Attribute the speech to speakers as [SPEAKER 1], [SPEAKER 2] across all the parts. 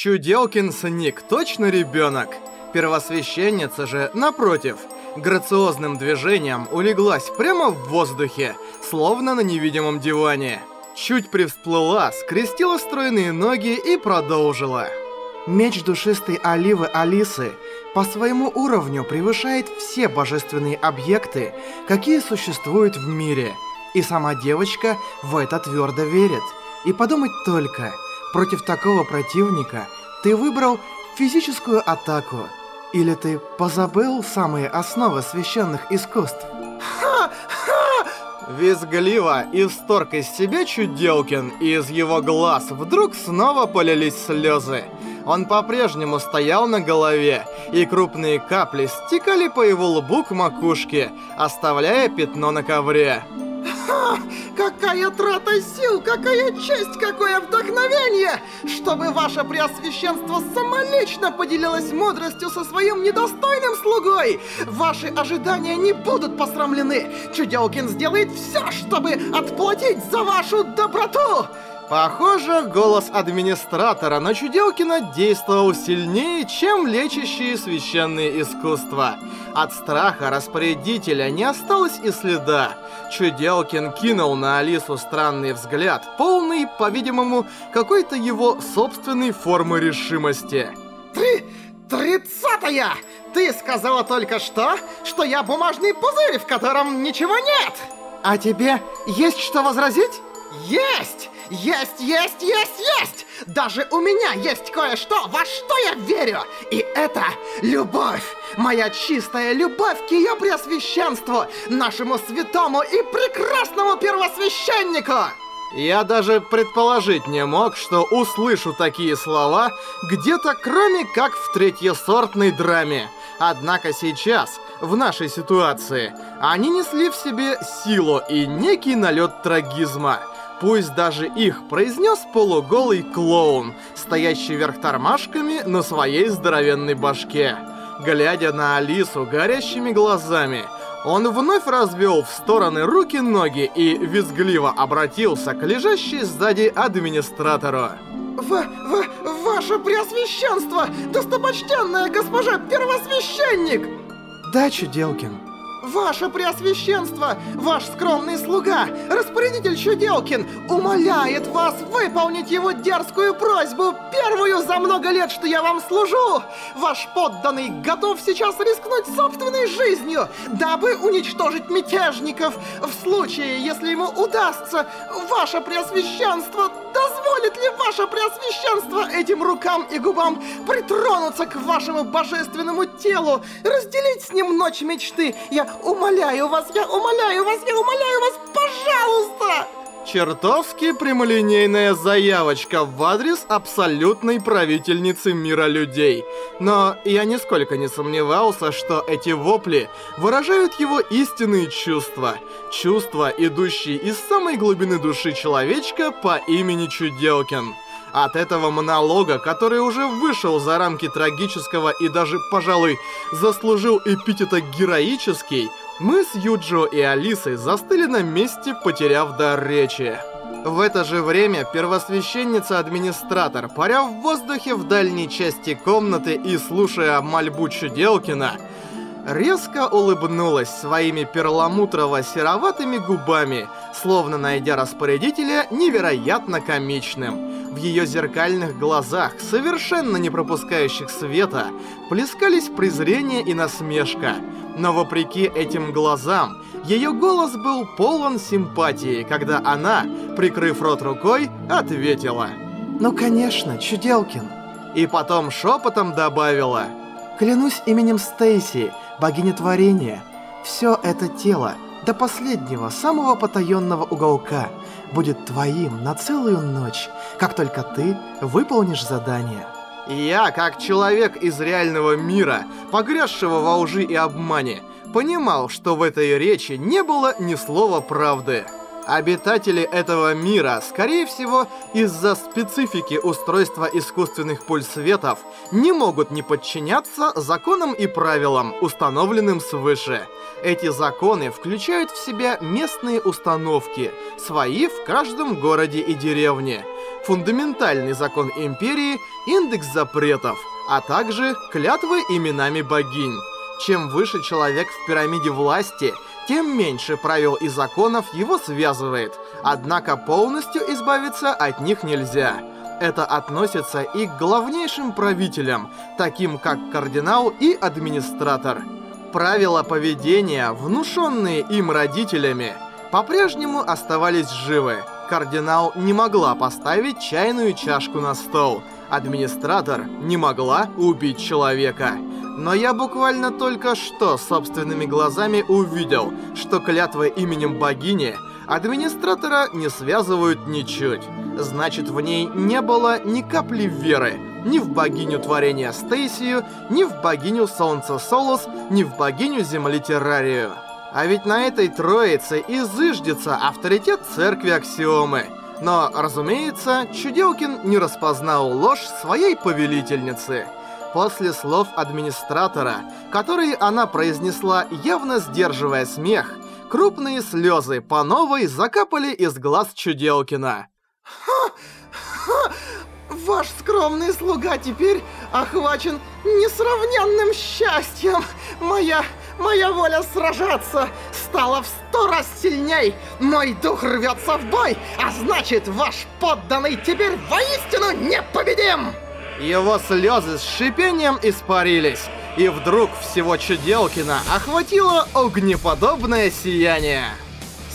[SPEAKER 1] Чуделкин Ник точно ребенок. Первосвященница же, напротив, грациозным движением улеглась прямо в воздухе, словно на невидимом диване. Чуть привсплыла, скрестила стройные ноги и продолжила.
[SPEAKER 2] Меч душистой оливы Алисы по своему уровню превышает все божественные объекты, какие существуют в мире. И сама девочка в это твердо верит. И подумать только, против такого противника ты выбрал физическую атаку. Или ты позабыл самые основы священных искусств?
[SPEAKER 1] Визгливо исторг из себя Чуделкин, и из его глаз вдруг снова полились слезы. Он по-прежнему стоял на голове, и крупные капли стекали по его лбу к макушке, оставляя пятно на ковре.
[SPEAKER 3] Ха! Какая трата сил, какая честь, какое вдохновение! Чтобы ваше преосвященство самолично поделилось мудростью со своим недостойным слугой! Ваши ожидания не будут посрамлены! Чуделкин сделает все, чтобы отплатить за вашу доброту!
[SPEAKER 1] Похоже, голос администратора на Чуделкина действовал сильнее, чем лечащие священные искусства. От страха распорядителя не осталось и следа. Чуделкин кинул на Алису странный взгляд, полный, по-видимому, какой-то его собственной формы решимости.
[SPEAKER 3] Ты... тридцатая! Ты сказала только что, что я бумажный пузырь, в котором ничего нет! А тебе есть что возразить? Есть! Есть, есть, есть, есть! Даже у меня есть кое-что, во что я верю! И это любовь! Моя чистая любовь к ее преосвященству, нашему святому и прекрасному первосвященнику!
[SPEAKER 1] Я даже предположить не мог, что услышу такие слова где-то кроме как в третьесортной драме. Однако сейчас, в нашей ситуации, они несли в себе силу и некий налет трагизма — Пусть даже их произнес полуголый клоун, стоящий вверх тормашками на своей здоровенной башке. Глядя на Алису горящими глазами, он вновь развел в стороны руки-ноги и визгливо обратился к лежащей сзади администратору.
[SPEAKER 3] В, в, ваше преосвященство, достопочтенная госпожа первосвященник!
[SPEAKER 2] Да, Чуделкин,
[SPEAKER 3] Ваше Преосвященство, ваш скромный слуга, распорядитель Чуделкин, умоляет вас выполнить его дерзкую просьбу, первую за много лет, что я вам служу. Ваш подданный готов сейчас рискнуть собственной жизнью, дабы уничтожить мятежников. В случае, если ему удастся, ваше Преосвященство, дозволит ли ваше Преосвященство этим рукам и губам притронуться к вашему божественному телу, разделить с ним ночь мечты? Я умоляю вас, я умоляю вас, я умоляю вас, пожалуйста!
[SPEAKER 1] Чертовски прямолинейная заявочка в адрес абсолютной правительницы мира людей. Но я нисколько не сомневался, что эти вопли выражают его истинные чувства. Чувства, идущие из самой глубины души человечка по имени Чуделкин. От этого монолога, который уже вышел за рамки трагического и даже, пожалуй, заслужил эпитета «героический», мы с Юджо и Алисой застыли на месте, потеряв дар речи. В это же время первосвященница-администратор, паря в воздухе в дальней части комнаты и слушая мольбу Чуделкина, резко улыбнулась своими перламутрово-сероватыми губами, словно найдя распорядителя невероятно комичным. В ее зеркальных глазах, совершенно не пропускающих света, плескались презрение и насмешка. Но вопреки этим глазам, ее голос был полон симпатии, когда она, прикрыв рот рукой, ответила.
[SPEAKER 2] «Ну конечно, Чуделкин».
[SPEAKER 1] И потом шепотом добавила.
[SPEAKER 2] «Клянусь именем Стейси, богиня творения, все это тело, до последнего, самого потаенного уголка, будет твоим на целую ночь, как только ты выполнишь задание».
[SPEAKER 1] Я, как человек из реального мира, погрязшего во лжи и обмане, понимал, что в этой речи не было ни слова правды. Обитатели этого мира, скорее всего, из-за специфики устройства искусственных пульсветов, не могут не подчиняться законам и правилам, установленным свыше. Эти законы включают в себя местные установки, свои в каждом городе и деревне. фундаментальный закон Империи, индекс запретов, а также клятвы именами богинь. Чем выше человек в пирамиде власти, тем меньше правил и законов его связывает, однако полностью избавиться от них нельзя. Это относится и к главнейшим правителям, таким как кардинал и администратор. Правила поведения, внушенные им родителями, по-прежнему оставались живы. Кардинал не могла поставить чайную чашку на стол. Администратор не могла убить человека. Но я буквально только что собственными глазами увидел, что клятвы именем богини администратора не связывают ничуть. Значит, в ней не было ни капли веры. Ни в богиню творения Стейсию, ни в богиню Солнца Солус, ни в богиню Земли Террарию. А ведь на этой троице и зыждется авторитет церкви Аксиомы. Но, разумеется, Чуделкин не распознал ложь своей повелительницы. После слов администратора, которые она произнесла, явно сдерживая смех, крупные слезы по новой закапали из глаз Чуделкина.
[SPEAKER 3] Ваш скромный слуга теперь охвачен несравненным счастьем. Моя... моя воля сражаться стала в сто раз сильней. Мой дух рвется в бой, а значит, ваш подданный теперь воистину непобедим!
[SPEAKER 1] Его слезы с шипением испарились, и вдруг всего Чуделкина охватило огнеподобное сияние.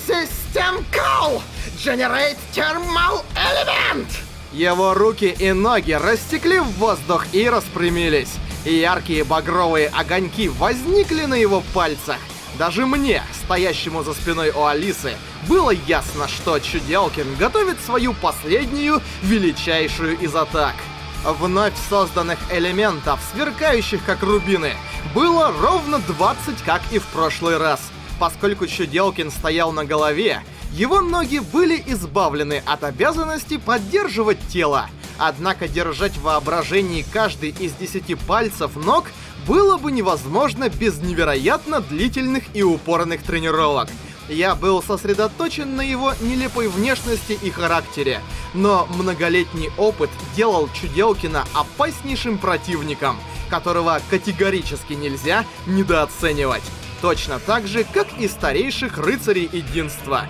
[SPEAKER 3] System Call! Generate Thermal Element!
[SPEAKER 1] Его руки и ноги растекли в воздух и распрямились. И яркие багровые огоньки возникли на его пальцах. Даже мне, стоящему за спиной у Алисы, было ясно, что Чуделкин готовит свою последнюю, величайшую из атак — вновь созданных элементов, сверкающих как рубины, было ровно 20, как и в прошлый раз. Поскольку Чуделкин стоял на голове, его ноги были избавлены от обязанности поддерживать тело. Однако держать в воображении каждый из десяти пальцев ног было бы невозможно без невероятно длительных и упорных тренировок. Я был сосредоточен на его нелепой внешности и характере, но многолетний опыт делал Чуделкина опаснейшим противником, которого категорически нельзя недооценивать. Точно так же, как и старейших рыцарей единства.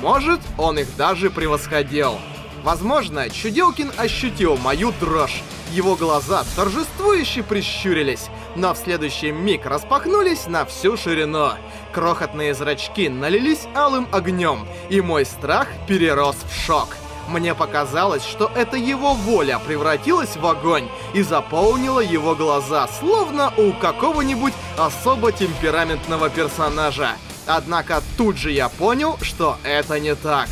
[SPEAKER 1] Может, он их даже превосходил. Возможно, Чуделкин ощутил мою дрожь. Его глаза торжествующе прищурились, но в следующий миг распахнулись на всю ширину. Крохотные зрачки налились алым огнем, и мой страх перерос в шок. Мне показалось, что это его воля превратилась в огонь и заполнила его глаза, словно у какого-нибудь особо темпераментного персонажа. Однако тут же я понял, что это не так.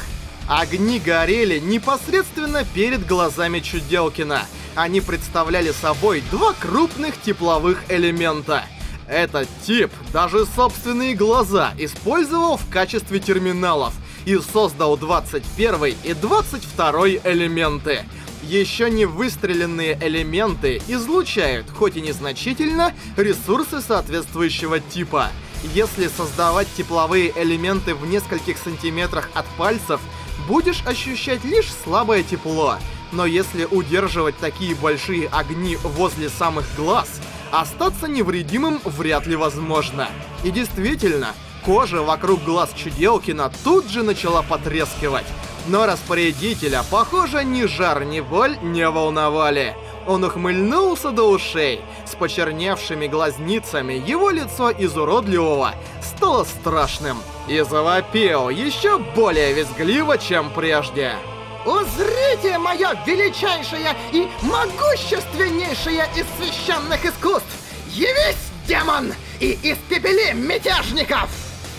[SPEAKER 1] Огни горели непосредственно перед глазами Чуделкина. Они представляли собой два крупных тепловых элемента. Этот тип даже собственные глаза использовал в качестве терминалов и создал 21 и 22 элементы. Еще не выстреленные элементы излучают, хоть и незначительно, ресурсы соответствующего типа. Если создавать тепловые элементы в нескольких сантиметрах от пальцев, будешь ощущать лишь слабое тепло. Но если удерживать такие большие огни возле самых глаз, остаться невредимым вряд ли возможно. И действительно, кожа вокруг глаз Чуделкина тут же начала потрескивать. Но распорядителя, похоже, ни жар, ни боль не волновали. Он ухмыльнулся до ушей. С почерневшими глазницами его лицо из уродливого стало страшным. И завопил еще более визгливо, чем прежде.
[SPEAKER 3] Узрите мое величайшее и могущественнейшее из священных искусств! Явись, демон, и испепели мятежников!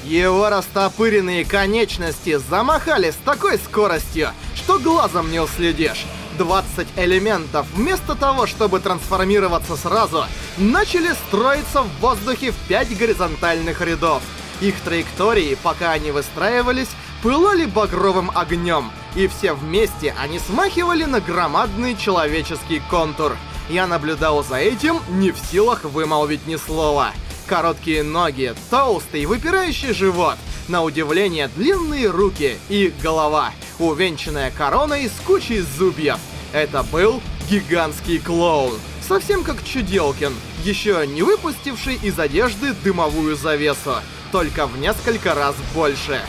[SPEAKER 1] Его растопыренные конечности замахали с такой скоростью, что глазом не уследишь. 20 элементов, вместо того, чтобы трансформироваться сразу, начали строиться в воздухе в 5 горизонтальных рядов. Их траектории, пока они выстраивались, пылали багровым огнем, и все вместе они смахивали на громадный человеческий контур. Я наблюдал за этим, не в силах вымолвить ни слова. Короткие ноги, толстый, выпирающий живот, на удивление длинные руки и голова — увенчанная короной с кучей зубьев. Это был гигантский клоун. Совсем как Чуделкин, еще не выпустивший из одежды дымовую завесу, только в несколько раз больше.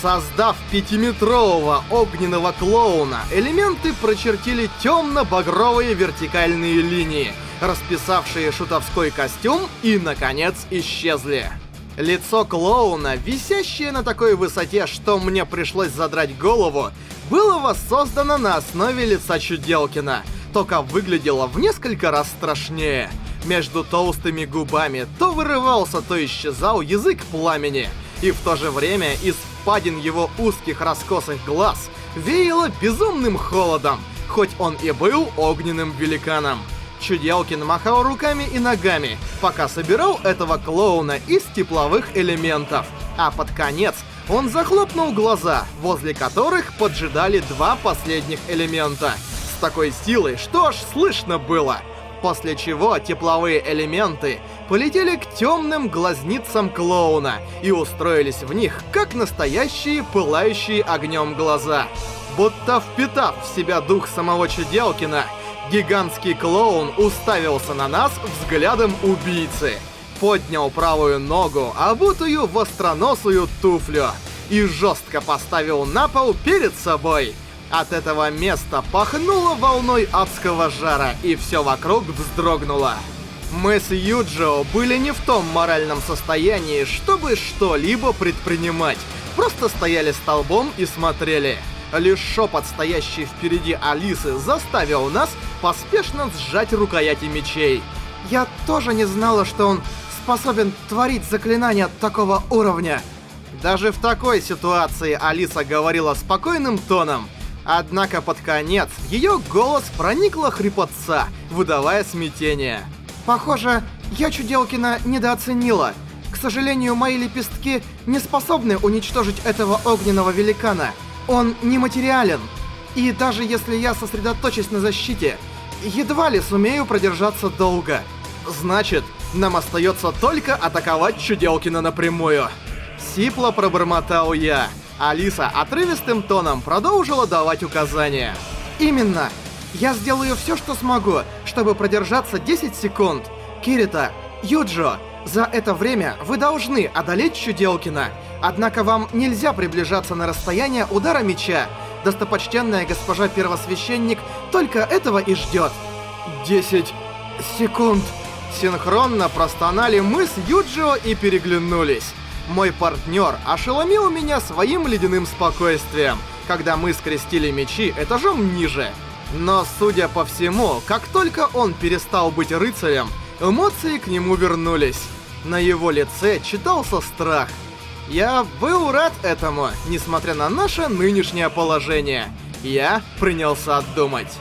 [SPEAKER 1] Создав пятиметрового огненного клоуна, элементы прочертили темно-багровые вертикальные линии, расписавшие шутовской костюм и, наконец, исчезли. Лицо клоуна, висящее на такой высоте, что мне пришлось задрать голову, было воссоздано на основе лица Чуделкина, только выглядело в несколько раз страшнее. Между толстыми губами то вырывался, то исчезал язык пламени, и в то же время из впадин его узких раскосых глаз веяло безумным холодом, хоть он и был огненным великаном. Чуделкин махал руками и ногами, пока собирал этого клоуна из тепловых элементов. А под конец он захлопнул глаза, возле которых поджидали два последних элемента. С такой силой, что аж слышно было. После чего тепловые элементы полетели к темным глазницам клоуна и устроились в них, как настоящие пылающие огнем глаза. Будто впитав в себя дух самого Чуделкина, Гигантский клоун уставился на нас взглядом убийцы. Поднял правую ногу, обутую в остроносую туфлю, и жестко поставил на пол перед собой. От этого места пахнуло волной адского жара, и все вокруг вздрогнуло. Мы с Юджио были не в том моральном состоянии, чтобы что-либо предпринимать. Просто стояли столбом и смотрели. Лишь шепот, стоящий впереди Алисы, заставил нас поспешно сжать рукояти мечей.
[SPEAKER 2] Я тоже не знала, что он способен творить заклинания такого уровня.
[SPEAKER 1] Даже в такой ситуации Алиса говорила спокойным тоном. Однако под конец ее голос проникла хрипотца, выдавая смятение.
[SPEAKER 2] Похоже, я Чуделкина недооценила. К сожалению, мои лепестки не способны уничтожить этого огненного великана. Он нематериален. И даже если я сосредоточусь на защите, едва ли сумею продержаться долго.
[SPEAKER 1] Значит, нам остается только атаковать Чуделкина напрямую. Сипло пробормотал я. Алиса отрывистым тоном продолжила давать указания.
[SPEAKER 2] Именно. Я сделаю все, что смогу, чтобы продержаться 10 секунд. Кирита, Юджо, за это время вы должны одолеть Чуделкина. Однако вам нельзя приближаться на расстояние удара меча. Достопочтенная госпожа первосвященник только этого и ждет. 10 секунд.
[SPEAKER 1] Синхронно простонали мы с Юджио и переглянулись. Мой партнер ошеломил меня своим ледяным спокойствием, когда мы скрестили мечи этажом ниже. Но, судя по всему, как только он перестал быть рыцарем, эмоции к нему вернулись. На его лице читался страх. Я был рад этому, несмотря на наше нынешнее положение. Я принялся думать.